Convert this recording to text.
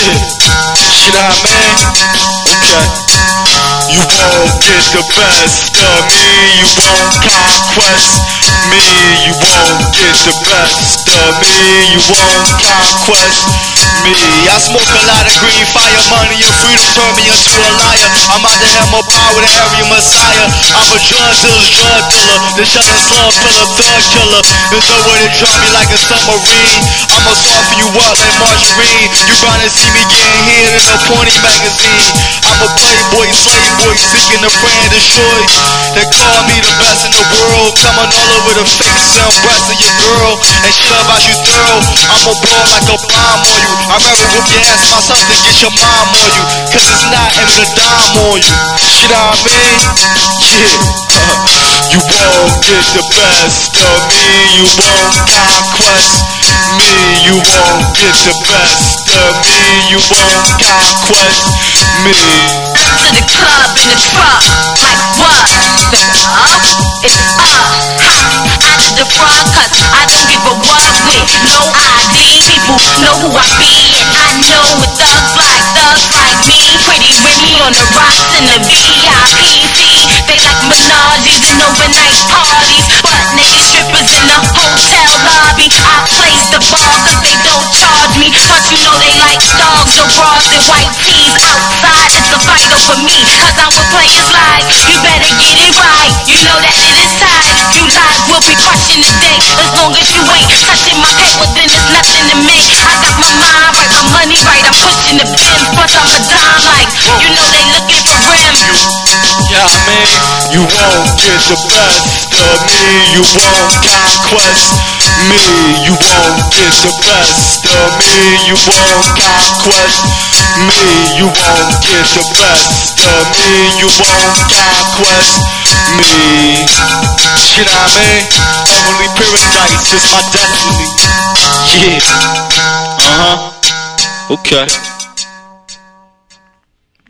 You know what I mean? You won't get the best of me, you won't conquest me, you won't get the best of me, you won't conquest me. I smoke a lot of green fire, money and freedom turn me into a liar. I'm out to have more power than every messiah. I'm a drug dealer, drug dealer, the shining slum pillar, thug killer. There's no way to drop me like a submarine. I'ma soften you up like margarine. You to see me getting hit in a porny magazine. I'm a playboy, slave boy, seeking a friend and shorty. They call me the best in the Coming all over the face and breasts of your girl. And shit about you thorough. I'ma blow like a bomb on you. I'd rather whoop your ass myself than get your mom on you. Cause it's not aiming a dime on you. You know what I mean? Yeah. You won't get the best of me. You won't conquest me. You won't get the best of me. You won't conquest me. to the club in the truck. It's hot out of the front, cause I don't give a what with no ID. People know who I be, and I know with thugs like thugs like me. Pretty Remy on the rocks in the VIP. See, they like menages and overnight parties. But naked strippers in the hotel lobby. I place the bar cause they don't charge me. Plus, you know they like dogs or bras and white tees. Outside, it's a fight over me. Cause I'm players like, be crushing today. As long as you ain't touching my paper, then it's nothing to me. I got my mind right, my money right. I'm pushing the pins, plus I'm a dime you won't get the best of me. You won't conquest me. You won't get the best of me. You won't conquest me. You won't get the best of me. You won't conquest me. You know what I mean? Heavenly paradise is my destiny. Yeah. Uh huh. Okay.